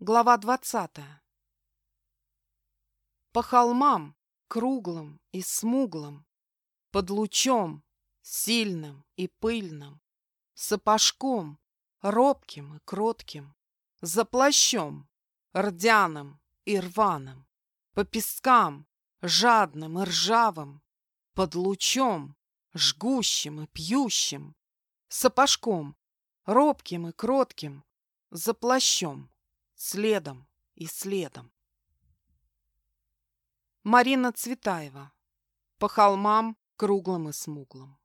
Глава двадцатая. По холмам, круглым и смуглым, Под лучом, сильным и пыльным, Сапожком, робким и кротким, За плащом, рдяным и рваным, По пескам, жадным и ржавым, Под лучом, жгущим и пьющим, Сапожком, робким и кротким, За плащом, следом и следом. Марина Цветаева. По холмам, круглым и смуглым.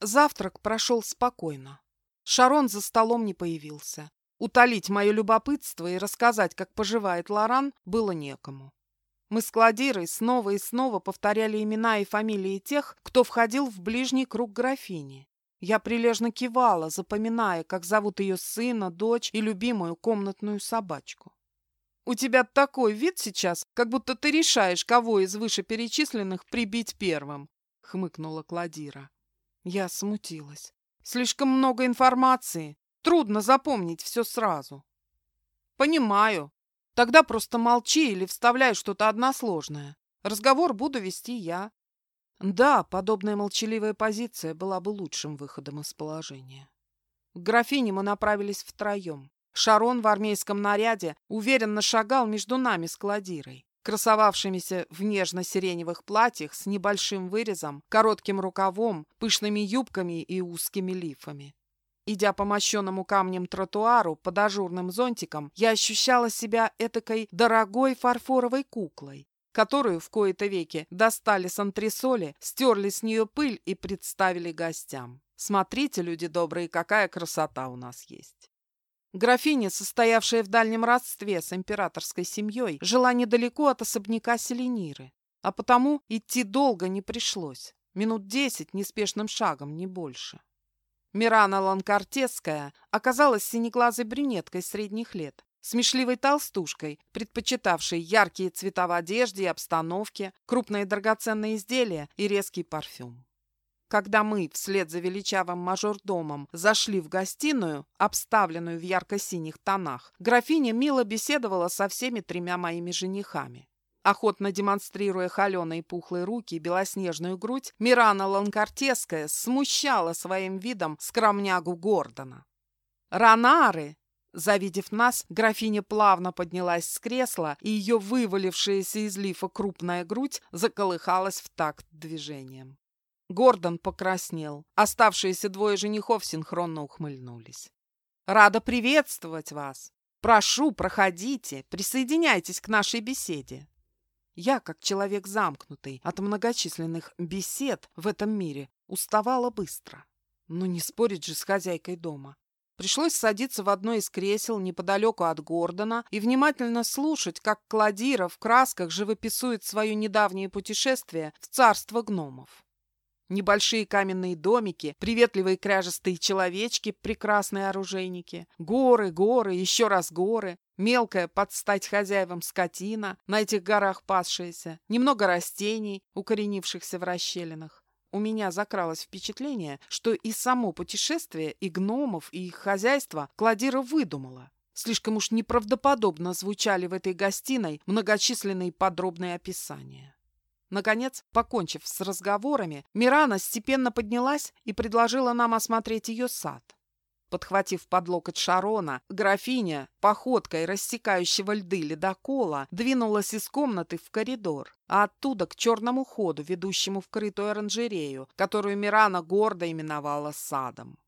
Завтрак прошел спокойно. Шарон за столом не появился. Утолить мое любопытство и рассказать, как поживает Лоран, было некому. Мы с Кладирой снова и снова повторяли имена и фамилии тех, кто входил в ближний круг графини. Я прилежно кивала, запоминая, как зовут ее сына, дочь и любимую комнатную собачку. «У тебя такой вид сейчас, как будто ты решаешь, кого из вышеперечисленных прибить первым», — хмыкнула Кладира. Я смутилась. «Слишком много информации. Трудно запомнить все сразу». «Понимаю. Тогда просто молчи или вставляй что-то односложное. Разговор буду вести я. Да, подобная молчаливая позиция была бы лучшим выходом из положения. К графине мы направились втроем. Шарон в армейском наряде уверенно шагал между нами с Кладирой, красовавшимися в нежно-сиреневых платьях с небольшим вырезом, коротким рукавом, пышными юбками и узкими лифами. Идя по мощенному камнем тротуару под ажурным зонтиком, я ощущала себя этакой дорогой фарфоровой куклой, которую в кои-то веки достали с антресоли, стерли с нее пыль и представили гостям. Смотрите, люди добрые, какая красота у нас есть. Графиня, состоявшая в дальнем родстве с императорской семьей, жила недалеко от особняка Селениры, а потому идти долго не пришлось. Минут десять неспешным шагом, не больше. Мирана Ланкартесская оказалась синеглазой брюнеткой средних лет, смешливой толстушкой, предпочитавшей яркие цвета в одежде и обстановке, крупные драгоценные изделия и резкий парфюм. Когда мы, вслед за величавым мажордомом, зашли в гостиную, обставленную в ярко-синих тонах, графиня мило беседовала со всеми тремя моими женихами. Охотно демонстрируя холеные пухлые руки и белоснежную грудь, Мирана Ланкартеская смущала своим видом скромнягу Гордона. «Ранары!» Завидев нас, графиня плавно поднялась с кресла, и ее вывалившаяся из лифа крупная грудь заколыхалась в такт движением. Гордон покраснел. Оставшиеся двое женихов синхронно ухмыльнулись. «Рада приветствовать вас! Прошу, проходите, присоединяйтесь к нашей беседе!» Я, как человек замкнутый от многочисленных бесед в этом мире, уставала быстро. Но не спорить же с хозяйкой дома. Пришлось садиться в одно из кресел неподалеку от Гордона и внимательно слушать, как Кладира в красках живописует свое недавнее путешествие в царство гномов. Небольшие каменные домики, приветливые кряжестые человечки, прекрасные оружейники, горы, горы, еще раз горы, мелкая под стать хозяевам скотина, на этих горах пасшаяся, немного растений, укоренившихся в расщелинах у меня закралось впечатление, что и само путешествие, и гномов, и их хозяйство Кладира выдумала. Слишком уж неправдоподобно звучали в этой гостиной многочисленные подробные описания. Наконец, покончив с разговорами, Мирана степенно поднялась и предложила нам осмотреть ее сад. Подхватив под локоть Шарона, графиня, походкой рассекающего льды ледокола, двинулась из комнаты в коридор, а оттуда к черному ходу, ведущему в крытую оранжерею, которую Мирана гордо именовала садом.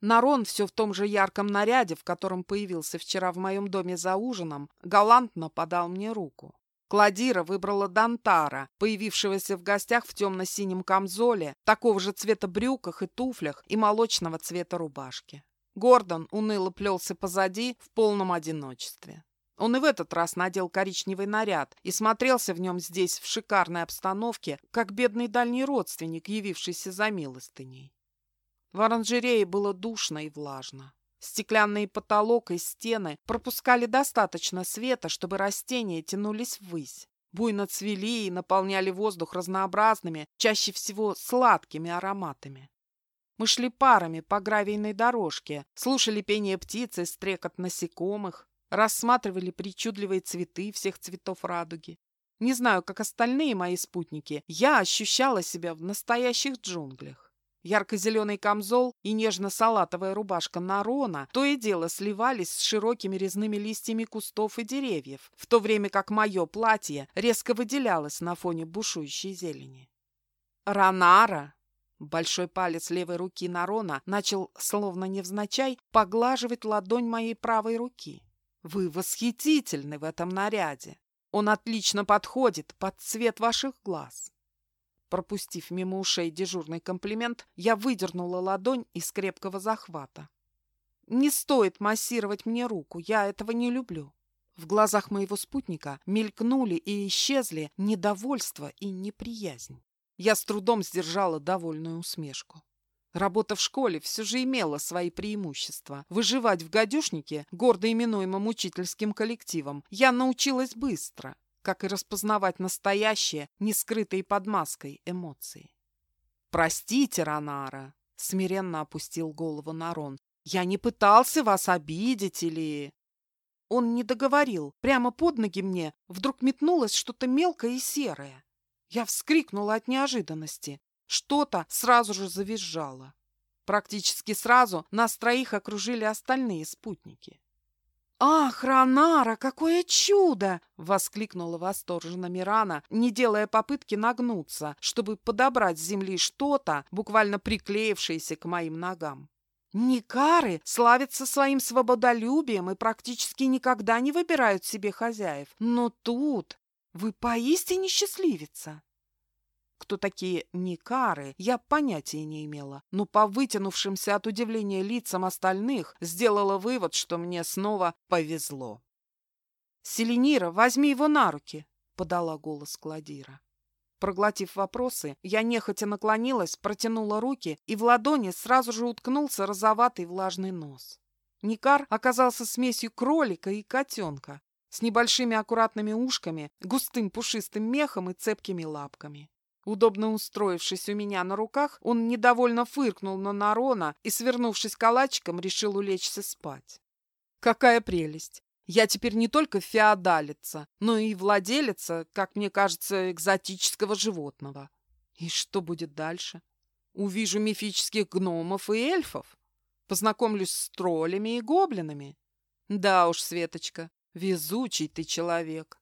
Нарон все в том же ярком наряде, в котором появился вчера в моем доме за ужином, галантно подал мне руку. Кладира выбрала Дантара, появившегося в гостях в темно-синем камзоле, такого же цвета брюках и туфлях и молочного цвета рубашки. Гордон уныло плелся позади в полном одиночестве. Он и в этот раз надел коричневый наряд и смотрелся в нем здесь в шикарной обстановке, как бедный дальний родственник, явившийся за милостыней. В оранжерее было душно и влажно. Стеклянный потолок и стены пропускали достаточно света, чтобы растения тянулись ввысь. Буйно цвели и наполняли воздух разнообразными, чаще всего сладкими ароматами. Мы шли парами по гравийной дорожке, слушали пение птиц и стрекот насекомых, рассматривали причудливые цветы всех цветов радуги. Не знаю, как остальные мои спутники, я ощущала себя в настоящих джунглях. Ярко-зеленый камзол и нежно-салатовая рубашка Нарона то и дело сливались с широкими резными листьями кустов и деревьев, в то время как мое платье резко выделялось на фоне бушующей зелени. «Ранара!» Большой палец левой руки Нарона начал, словно невзначай, поглаживать ладонь моей правой руки. «Вы восхитительны в этом наряде! Он отлично подходит под цвет ваших глаз!» Пропустив мимо ушей дежурный комплимент, я выдернула ладонь из крепкого захвата. «Не стоит массировать мне руку, я этого не люблю». В глазах моего спутника мелькнули и исчезли недовольство и неприязнь. Я с трудом сдержала довольную усмешку. Работа в школе все же имела свои преимущества. Выживать в гадюшнике, гордо именуемом учительским коллективом, я научилась быстро, как и распознавать настоящие, не скрытые под маской эмоции. «Простите, Ранара», — смиренно опустил голову Нарон, «я не пытался вас обидеть или...» Он не договорил. Прямо под ноги мне вдруг метнулось что-то мелкое и серое. Я вскрикнула от неожиданности. Что-то сразу же завизжало. Практически сразу нас троих окружили остальные спутники. «Ах, Ранара, какое чудо!» — воскликнула восторженно Мирана, не делая попытки нагнуться, чтобы подобрать с земли что-то, буквально приклеившееся к моим ногам. Никары славятся своим свободолюбием и практически никогда не выбирают себе хозяев. Но тут вы поистине счастливица. Кто такие Никары, я понятия не имела, но по вытянувшимся от удивления лицам остальных сделала вывод, что мне снова повезло. «Селенира, возьми его на руки!» — подала голос Кладира. Проглотив вопросы, я нехотя наклонилась, протянула руки, и в ладони сразу же уткнулся розоватый влажный нос. Никар оказался смесью кролика и котенка, с небольшими аккуратными ушками, густым пушистым мехом и цепкими лапками. Удобно устроившись у меня на руках, он недовольно фыркнул на Нарона и, свернувшись калачиком, решил улечься спать. Какая прелесть! Я теперь не только феодалица, но и владелица, как мне кажется, экзотического животного. И что будет дальше? Увижу мифических гномов и эльфов? Познакомлюсь с троллями и гоблинами? Да уж, Светочка, везучий ты человек.